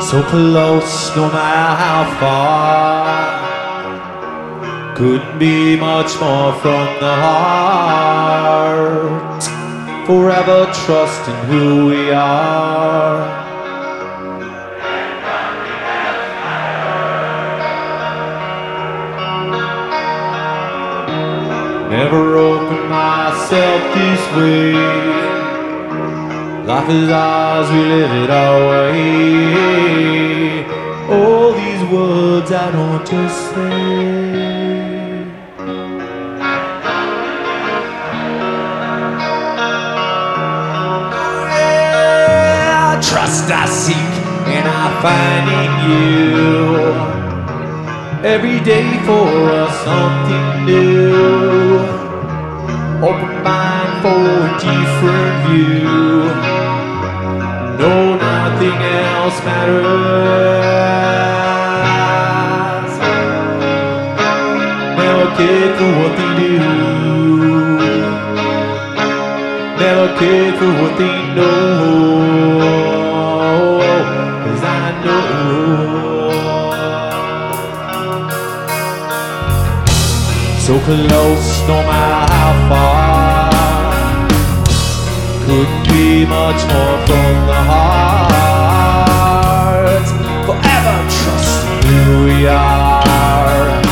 So close, no matter how far. Couldn't be much more from the heart. Forever trusting who we are. Never opened myself this way. Life is ours, we live it our way. All these words I don't just say. Yeah, Trust I seek and I find in you. Every day for us something new. Open mind for a different view. No, nothing else matters. Never cared for what they do. Never cared for what they know. Cause I know. So close, no matter how far. Couldn't be much more from the heart. Forever trust who we are.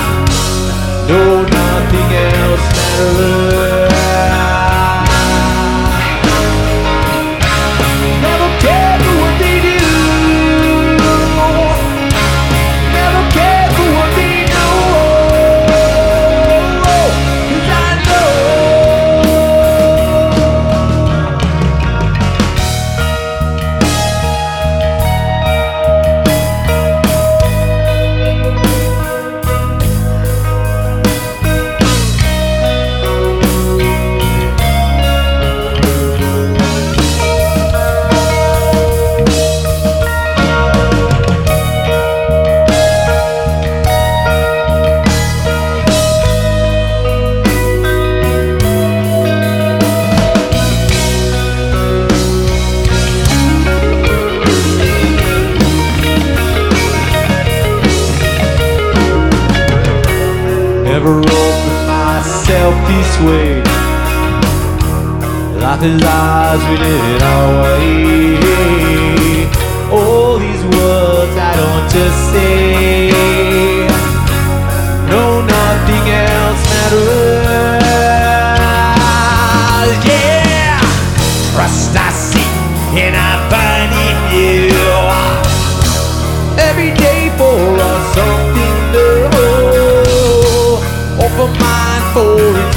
No, nothing else matters. Never opened myself this way. Life is ours, we live it our way. All these words I don't just for it